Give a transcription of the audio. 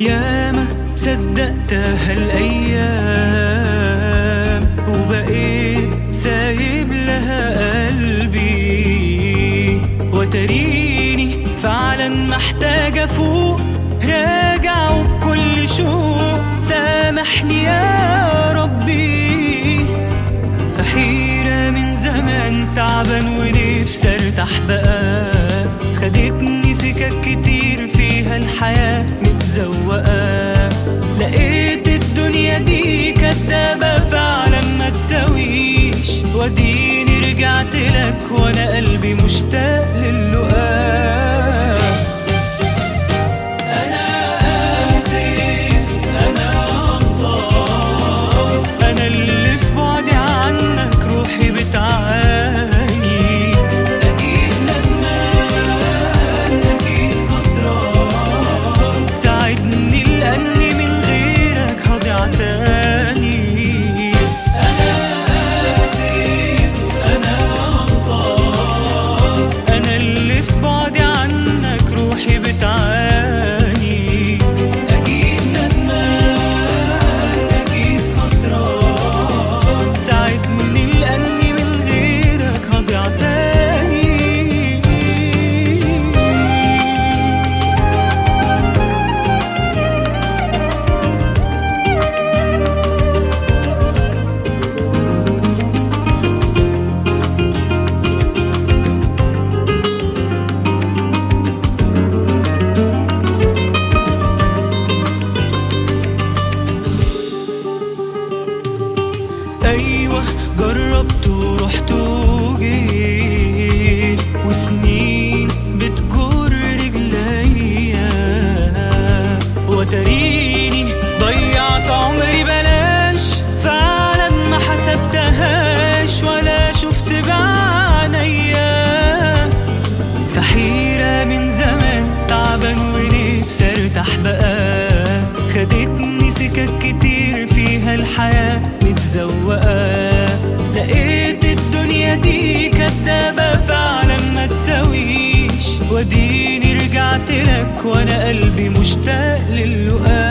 ياما صدقتها الأيام وبقيت سايب لها قلبي. وتريني فعلا محتاج أفوق راجع وبكل شوق. سامحني يا ربي. في حيرة من زمان تعبان ونفسي أرتاح بقى. خدتني سكك كتير. الحياة متزوقة. لقيت الدنيا دي كدابة فعلا ما تساويش. وديني رجعت لك وأنا قلبي مشتاق للقاء من زمان تعبان ونفسي ارتاح بقى. خدتني سكك كتير فيها الحياة متزوقة. لقيت الدنيا دي كدابة فعلا ما تساويش. وديني رجعت لك وأنا قلبي مشتاق للقاء